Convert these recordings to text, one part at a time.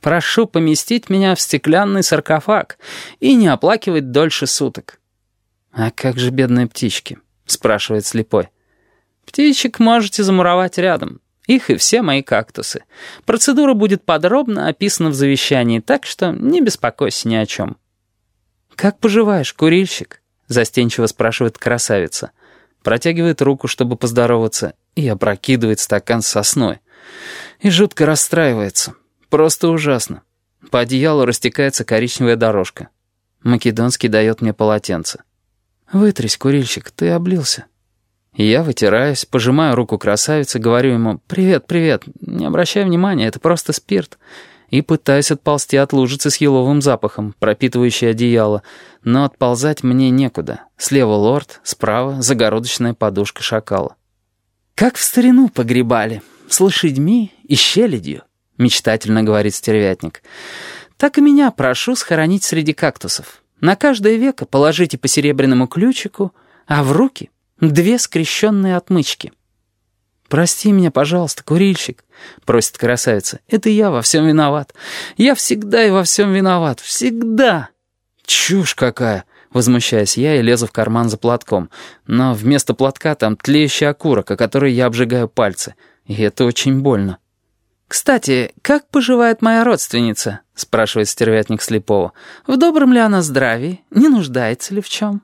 Прошу поместить меня в стеклянный саркофаг и не оплакивать дольше суток». «А как же бедные птички?» — спрашивает слепой. «Птичек можете замуровать рядом. Их и все мои кактусы. Процедура будет подробно описана в завещании, так что не беспокойся ни о чем». «Как поживаешь, курильщик?» — застенчиво спрашивает красавица. Протягивает руку, чтобы поздороваться, и опрокидывает стакан с сосной. И жутко расстраивается. Просто ужасно. По одеялу растекается коричневая дорожка. Македонский дает мне полотенце. «Вытрись, курильщик, ты облился». Я вытираюсь, пожимаю руку красавицы, говорю ему «Привет, привет, не обращай внимания, это просто спирт». И пытаюсь отползти от лужицы с еловым запахом, пропитывающей одеяло, но отползать мне некуда. Слева лорд, справа загородочная подушка шакала. «Как в старину погребали, с лошадьми и щелядью», — мечтательно говорит стервятник. «Так и меня прошу схоронить среди кактусов. На каждое веко положите по серебряному ключику, а в руки две скрещенные отмычки». «Прости меня, пожалуйста, курильщик», — просит красавица. «Это я во всем виноват. Я всегда и во всем виноват. Всегда!» «Чушь какая!» — возмущаюсь я и лезу в карман за платком. Но вместо платка там тлеющий окурок, о который я обжигаю пальцы. И это очень больно. «Кстати, как поживает моя родственница?» — спрашивает стервятник слепого. «В добром ли она здравии? Не нуждается ли в чем?»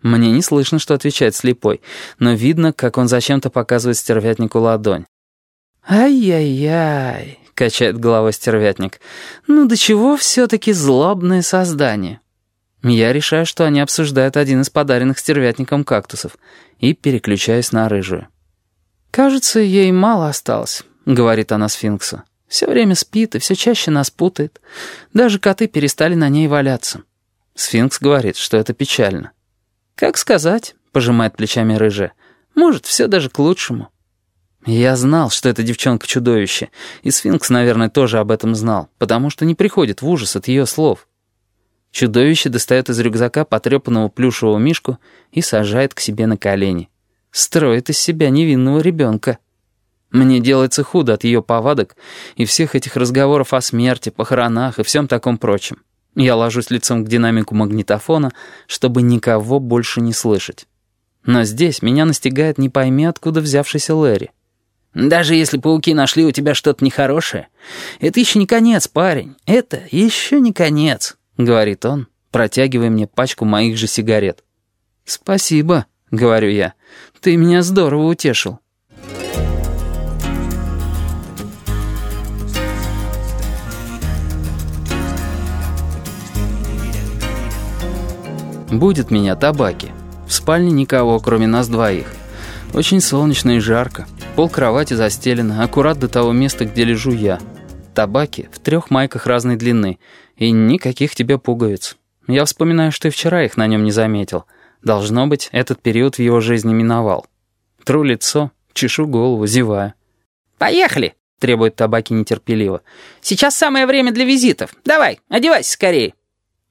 Мне не слышно, что отвечает слепой, но видно, как он зачем-то показывает стервятнику ладонь. «Ай-яй-яй», — качает головой стервятник. «Ну до чего все-таки злобное создание?» Я решаю, что они обсуждают один из подаренных стервятником кактусов, и переключаюсь на рыжую. «Кажется, ей мало осталось», — говорит она сфинксу. «Все время спит и все чаще нас путает. Даже коты перестали на ней валяться». Сфинкс говорит, что это печально. «Как сказать?» — пожимает плечами рыжая. «Может, все даже к лучшему». Я знал, что эта девчонка чудовище, и Сфинкс, наверное, тоже об этом знал, потому что не приходит в ужас от ее слов. Чудовище достает из рюкзака потрепанного плюшевого мишку и сажает к себе на колени. Строит из себя невинного ребенка. Мне делается худо от ее повадок и всех этих разговоров о смерти, похоронах и всем таком прочем. Я ложусь лицом к динамику магнитофона, чтобы никого больше не слышать. Но здесь меня настигает не пойми откуда взявшийся Лэри. «Даже если пауки нашли у тебя что-то нехорошее, это еще не конец, парень. Это еще не конец», — говорит он, протягивая мне пачку моих же сигарет. «Спасибо», — говорю я. «Ты меня здорово утешил». Будет меня табаки. В спальне никого, кроме нас двоих. Очень солнечно и жарко. Пол кровати застелено, аккурат до того места, где лежу я. Табаки в трех майках разной длины. И никаких тебе пуговиц. Я вспоминаю, что и вчера их на нем не заметил. Должно быть, этот период в его жизни миновал. Тру лицо, чешу голову, зеваю. «Поехали!» — требует табаки нетерпеливо. «Сейчас самое время для визитов. Давай, одевайся скорее».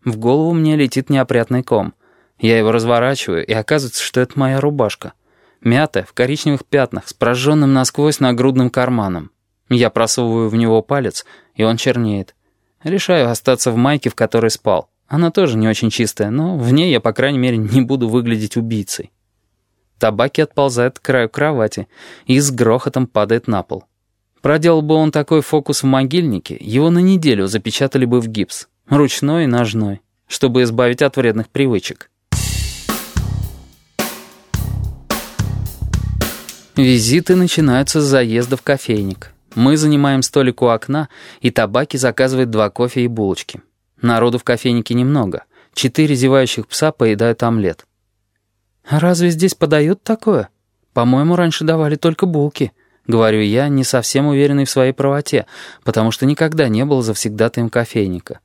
В голову мне летит неопрятный ком. Я его разворачиваю, и оказывается, что это моя рубашка. Мятая, в коричневых пятнах, с прожженным насквозь нагрудным карманом. Я просовываю в него палец, и он чернеет. Решаю остаться в майке, в которой спал. Она тоже не очень чистая, но в ней я, по крайней мере, не буду выглядеть убийцей. Табаки отползает к краю кровати и с грохотом падает на пол. Проделал бы он такой фокус в могильнике, его на неделю запечатали бы в гипс ручной и ножной, чтобы избавить от вредных привычек. Визиты начинаются с заезда в кофейник. Мы занимаем столик у окна, и табаки заказывает два кофе и булочки. Народу в кофейнике немного. Четыре зевающих пса поедают омлет. «Разве здесь подают такое? По-моему, раньше давали только булки», — говорю я, не совсем уверенный в своей правоте, потому что никогда не был завсегдатаем кофейника.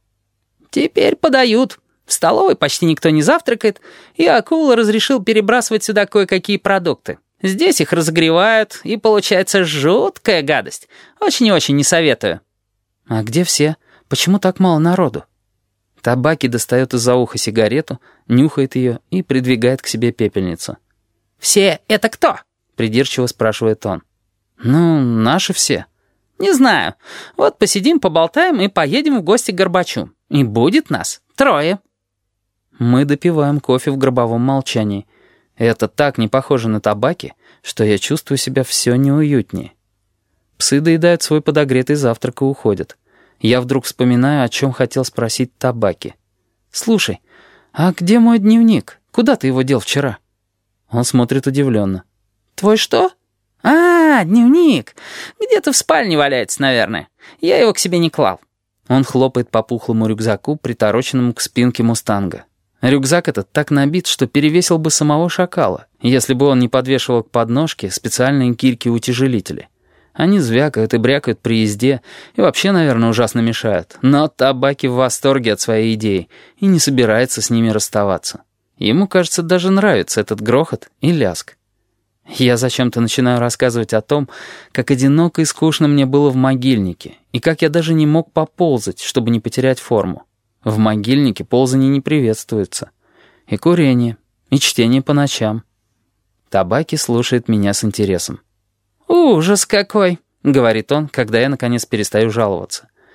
«Теперь подают. В столовой почти никто не завтракает, и акула разрешил перебрасывать сюда кое-какие продукты. Здесь их разогревают, и получается жуткая гадость. Очень и очень не советую». «А где все? Почему так мало народу?» Табаки достает из-за уха сигарету, нюхает ее и придвигает к себе пепельницу. «Все это кто?» — придирчиво спрашивает он. «Ну, наши все». Не знаю. Вот посидим, поболтаем и поедем в гости к Горбачу. И будет нас трое». Мы допиваем кофе в гробовом молчании. Это так не похоже на табаки, что я чувствую себя все неуютнее. Псы доедают свой подогретый завтрак и уходят. Я вдруг вспоминаю, о чем хотел спросить табаки. «Слушай, а где мой дневник? Куда ты его дел вчера?» Он смотрит удивленно. «Твой что?» «А, дневник. Где-то в спальне валяется, наверное. Я его к себе не клал». Он хлопает по пухлому рюкзаку, притороченному к спинке мустанга. Рюкзак этот так набит, что перевесил бы самого шакала, если бы он не подвешивал к подножке специальные кирки-утяжелители. Они звякают и брякают при езде и вообще, наверное, ужасно мешают. Но табаки в восторге от своей идеи и не собирается с ними расставаться. Ему, кажется, даже нравится этот грохот и ляск. Я зачем-то начинаю рассказывать о том, как одиноко и скучно мне было в могильнике, и как я даже не мог поползать, чтобы не потерять форму. В могильнике ползание не приветствуется. И курение, и чтение по ночам. Табаки слушает меня с интересом. «Ужас какой!» — говорит он, когда я, наконец, перестаю жаловаться.